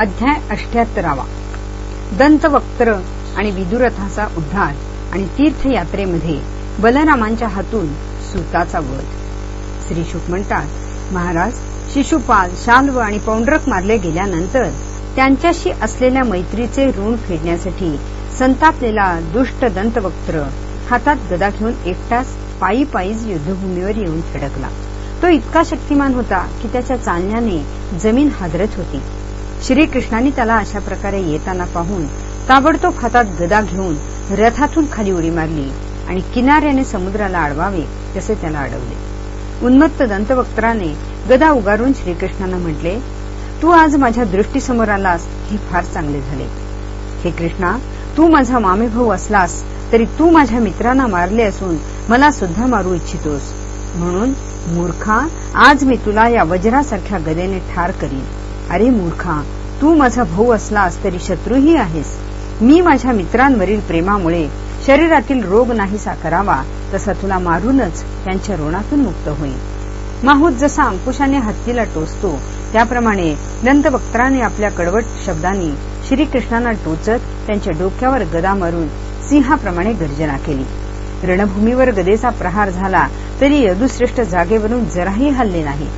अध्याय अठ्याहत्तरावा दंतवक्त्र आणि विदुरथाचा उद्धार आणि तीर्थयात्रेमध्ये बलरामांच्या हातून सुताचा वध. श्री शुक म्हणतात महाराज शिशुपाल शाल्व आणि पौंड्रक मारले गेल्यानंतर त्यांच्याशी असलेल्या मैत्रीचे ऋण फेडण्यासाठी संतापलेला दुष्ट दंतवक्त्र हातात गदा घेऊन एकटाच पायी पायीच युद्धभूमीवर येऊन थडकला तो इतका शक्तिमान होता की त्याच्या चालण्याने जमीन हादरत होती. श्रीकृष्णाने त्याला अशा प्रकारे येताना पाहून ताबडतोब हातात गदा घेऊन रथातून खाली उडी मारली आणि किनाऱ्याने समुद्राला अडवावे तसे त्याला अडवले. उन्मत्त दंतवक्त्राने गदा उगारून श्रीकृष्णांना म्हटले तू आज माझ्या दृष्टीसमोर आलास हे फार चांगले झाले. हे कृष्णा तू माझा मामेभाऊ असलास तरी तू माझ्या मित्रांना मारले असून मला सुद्धा मारू इच्छितोस. म्हणून मूर्खा आज मी तुला या वज्रासारख्या गदेने ठार करीन. अरे मूर्खा तू माझा भाऊ असलास तरी शत्रूही आहेस. मी माझ्या मित्रांवरील प्रेमामुळे शरीरातील रोग नाहीसा करावा तसा तुला मारूनच त्यांच्या ऋणातून मुक्त होईल माहूत जसा अंकुशाने हत्तीला टोचतो त्याप्रमाणे दंतवक्त्राने आपल्या कडवट शब्दांनी श्रीकृष्णांना टोचत त्यांच्या डोक्यावर गदा मारून सिंहाप्रमाणे गर्जना केली. रणभूमीवर गदेचा प्रहार झाला तरी यदुश्रेष्ठ जागेवरून जराही हल्ले नाही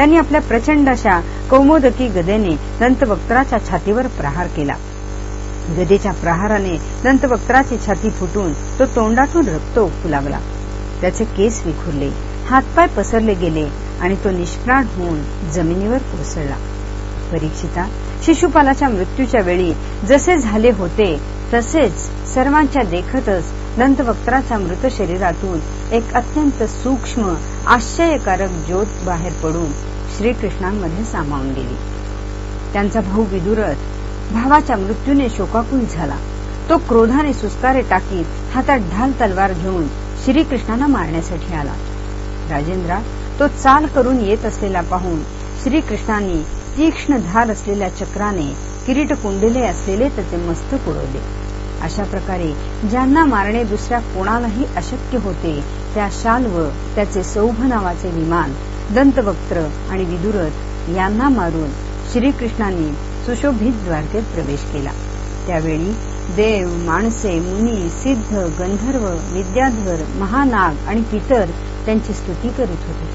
त्यांनी आपल्या प्रचंड अशा कौमोदकी गदेने दंतवक्त्राच्या छातीवर प्रहार केला. गदेच्या प्रहाराने दंतवक्त्राची छाती फुटून तो तोंडातून रक्त ओकू लागला. त्याचे केस विखुरले हातपाय पसरले गेले आणि तो निष्प्राण होऊन जमिनीवर कोसळला. परीक्षिता शिशुपालाच्या मृत्यूच्या वेळी जसे झाले होते तसेच सर्वांच्या देखतच दंतवक्त्राच्या मृत शरीरातून एक अत्यंत सूक्ष्म आश्चर्यकारक ज्योत बाहेर पडून श्रीकृष्णांमध्ये सामावून गेली. त्यांचा भाऊ विदुरथ भावाच्या मृत्यूने शोकाकुल झाला. तो क्रोधाने सुस्कारे टाकीत हातात ढाल तलवार घेऊन श्रीकृष्णांना मारण्यासाठी आला. राजेंद्रा तो चाल करून येत असलेला पाहून श्रीकृष्णांनी तीक्ष्ण धार असलेल्या चक्राने किरीट कुंडले असलेले त्याचे मस्तक उडवले अशा प्रकारे ज्यांना मारणे दुसऱ्या कोणालाही अशक्य होते त्या शाल्व त्याचे सौभ नावाचे विमान दंतवक्त्र आणि विदुरथ यांना मारून श्रीकृष्णांनी सुशोभित द्वारकेत प्रवेश केला. त्यावेळी देव माणसे मुनी सिद्ध गंधर्व विद्याधर महानाग आणि पितर त्यांची स्तुती करीत होते.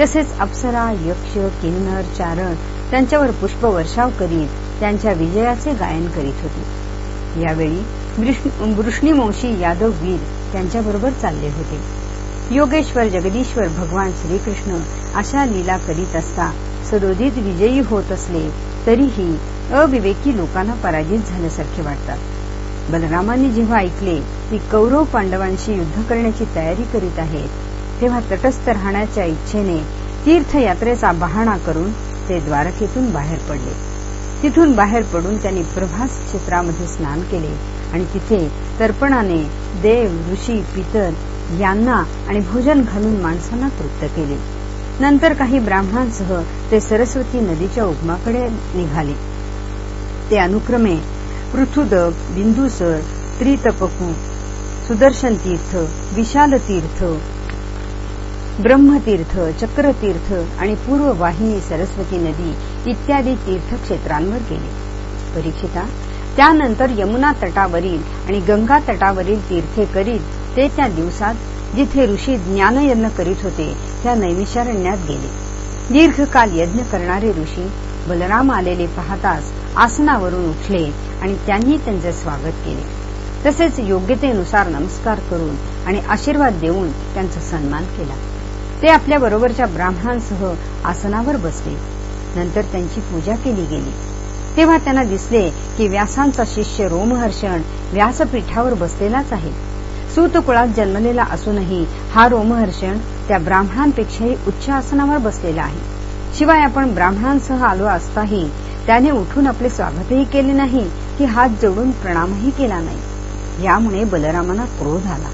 तसेच अप्सरा यक्ष किन्नर चारण त्यांच्यावर पुष्पवर्षाव करीत त्यांच्या विजयाचे गायन करीत होते. यावेळी वृष्णीवंशी यादव वीर त्यांच्याबरोबर चालले होते. योगेश्वर जगदीश्वर भगवान श्रीकृष्ण अशा लीला करीत असता सदोदित विजयी होत असले तरीही अविवेकी लोकांना पराजित झाल्यासारखे वाटतात. बलरामांनी जेव्हा ऐकले की कौरव पांडवांशी युद्ध करण्याची तयारी करीत आहेत तेव्हा तटस्थ राहण्याच्या इच्छेने तीर्थयात्रेचा बहाणा करून ते द्वारकेतून बाहेर पडले. तिथून बाहेर पडून त्यांनी प्रभास क्षेत्रामध्ये स्नान केले आणि तिथे तर्पणाने देव ऋषी पितर यांना आणि भोजन घालून माणसांना तृप्त केले. नंतर काही ब्राह्मणांसह ते सरस्वती नदीच्या उगमाकडे निघाले. ते अनुक्रमे पृथुदक बिंदुसर त्रितपकू सुदर्शन तीर्थ विशाल तीर्थ ब्रह्मतीर्थ चक्रतीर्थ आणि पूर्व वाहिनी सरस्वती नदी इत्यादी तीर्थक्षेत्रांवर गेले. परीक्षिता त्यानंतर यमुना तटावरील आणि गंगा तटावरील तीर्थे करीत ते त्या दिवसात जिथे ऋषी ज्ञानयज्ञ करीत होते त्या नैमिषारण्यात गेले. दीर्घकाल यज्ञ करणारे ऋषी बलराम आलेले पाहताच आसनावरून उठले आणि त्यांनी त्यांचे स्वागत केले. तसेच योग्यतेनुसार नमस्कार करून आणि आशीर्वाद देऊन त्यांचा सन्मान केला. ते आपल्या बरोबरच्या ब्राह्मणांसह आसनावर बसले. नंतर त्यांची पूजा केली गेली. तेव्हा त्यांना दिसले की व्यासांचा शिष्य रोमहर्षण व्यासपीठावर बसलेलाच आहे. सूतकुळात जन्मलेला असूनही हा रोमहर्षण त्या ब्राह्मणांपेक्षाही उच्च आसनावर बसलेला आहे. शिवाय आपण ब्राह्मणांसह आलो असताही त्याने उठून आपले स्वागतही केले नाही की हात जोडून प्रणामही केला नाही. यामुळे बलरामांना क्रोध आला.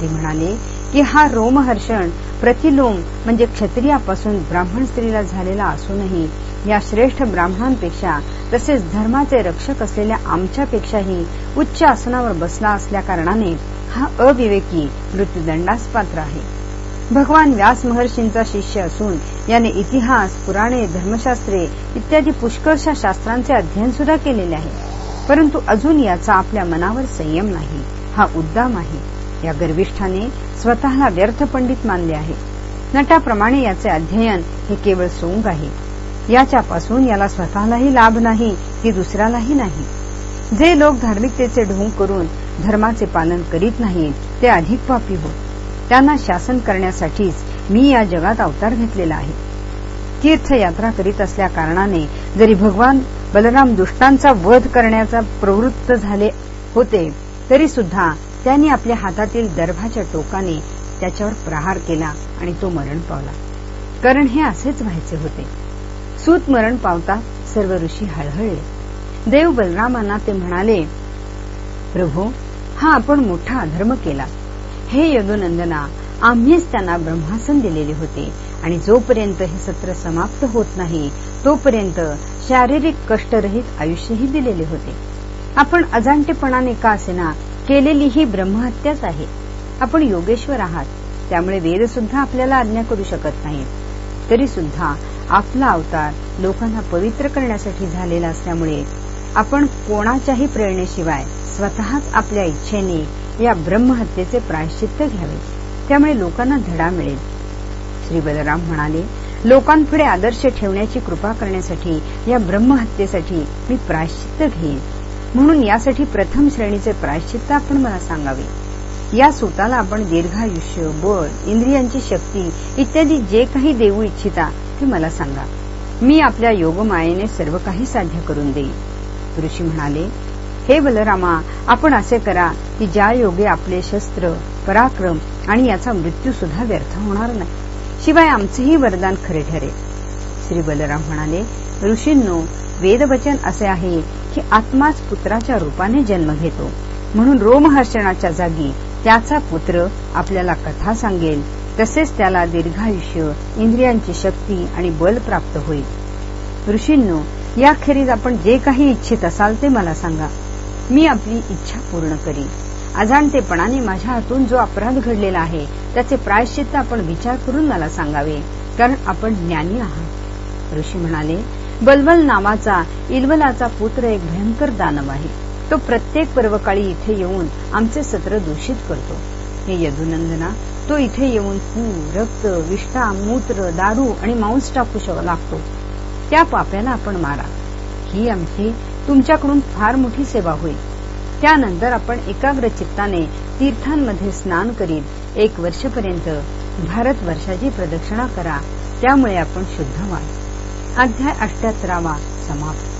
ते म्हणाले की हा रोमहर्षण प्रतिलोम म्हणजे क्षत्रियापासून ब्राह्मण स्त्रीला झालेला असूनही या श्रेष्ठ ब्राह्मणांपेक्षा तसेच धर्माचे रक्षक असलेल्या आमच्यापेक्षाही उच्च आसनावर बसला असल्याकारणाने हा अविवेकी मृत्यूदंडास पात्र आहे. भगवान व्यास महर्षींचा शिष्य असून याने इतिहास पुराणे धर्मशास्त्रे इत्यादी पुष्कळशा शास्त्रांचे अध्ययन सुद्धा केलेले आहे. परंतु अजून याचा आपल्या मनावर संयम नाही. हा उद्दाम आहे. या गर्विष्ठाने स्वतःला व्यर्थ पंडित मानले आहे. नटाप्रमाणे याचे अध्ययन हे केवळ सोंग आहे. याच्यापासून याला स्वतःलाही लाभ नाही की दुसऱ्यालाही नाही. जे लोक धार्मिकतेचे ढोंग करून धर्माचे पालन करीत नाहीत ते अधिक पापी होत. त्यांना शासन करण्यासाठीच मी या जगात अवतार घेतलेला आहे. तीर्थयात्रा करीत असल्या कारणाने जरी भगवान बलराम दुष्टांचा वध करण्याचा प्रवृत्त झाले होते तरी सुद्धा त्यांनी आपल्या हातातील दर्भाच्या टोकाने त्याच्यावर प्रहार केला आणि तो मरण पावला. कारण हे असेच व्हायचे होते. सूत मरण पावता सर्व ऋषी हळहळले. देव बलरामांना ते म्हणाले प्रभू हा आपण मोठा अधर्म केला. हे यदुनंदना आम्हीच त्यांना ब्रह्मासन दिलेले होते आणि जोपर्यंत हे सत्र समाप्त होत नाही तोपर्यंत शारीरिक कष्टरहित आयुष्यही दिलेले होते. आपण अजाणतेपणाने का असेना केलेली ही ब्रह्महत्याच आहे? आपण योगेश्वर आहात त्यामुळे वेद सुद्धा आपल्याला आज्ञा करू शकत नाही तरी सुद्धा आपला अवतार लोकांना पवित्र करण्यासाठी झालेला असल्यामुळे आपण कोणाच्याही प्रेरणेशिवाय स्वतःच आपल्या इच्छेने या ब्रह्महत्येचे प्रायश्चित्त घ्यावे. त्यामुळे लोकांना धडा मिळेल. श्री बलराम म्हणाले लोकांपुढे आदर्श ठेवण्याची कृपा करण्यासाठी या ब्रह्महत्येसाठी मी प्रायश्चित्त घेईन. म्हणून यासाठी प्रथम श्रेणीचे प्रायश्चित्त आपण मला सांगावे. या सूताला आपण दीर्घायुष्य बळ इंद्रियांची शक्ती इत्यादी जे काही देऊ इच्छिता ते मला सांगा. मी आपल्या योगमायेने सर्व काही साध्य करून देईन. ऋषी म्हणाले हे बलरामा आपण असे करा की ज्या योगे आपले शस्त्र पराक्रम आणि याचा मृत्यू सुद्धा व्यर्थ होणार नाही. शिवाय आमचेही वरदान खरे ठरेल श्री बलराम म्हणाले ऋषींनो वेदवचन असे आहे की आत्माच पुत्राच्या रूपाने जन्म घेतो. म्हणून रोमहर्षणाच्या जागी त्याचा पुत्र आपल्याला कथा सांगेल. तसेच त्याला दीर्घायुष्य इंद्रियांची शक्ती आणि बल प्राप्त होईल. ऋषींनो याखेरीज आपण जे काही इच्छित असाल ते मला सांगा. मी आपली इच्छा पूर्ण करीन. अजाणतेपणाने माझ्या हातून जो अपराध घडलेला आहे त्याचे प्रायश्चित्त आपण विचार करून मला सांगावे कारण आपण ज्ञानी आहात. ऋषी म्हणाले बलबल नावाचा इलवलाचा पुत्र एक भयंकर दानव आहे. तो प्रत्येक पर्वकाळी इथे येऊन आमचे सत्र दूषित करतो. हे यदुनंदना तो इथे येऊन पू रक्त विष्ठा मूत्र दारू आणि मांस टाकू लागतो. त्या पाप्याला आपण मारा. ही आमची तुमच्याकडून फार मोठी सेवा होईल. त्यानंतर आपण एकाग्र चित्ताने तीर्थांमध्ये स्नान करीत एक वर्षपर्यंत भारत वर्षाची प्रदक्षिणा करा. त्यामुळे आपण शुद्ध व्हाल. अध्याय अष्ट्याहत्तरावा समाप्त.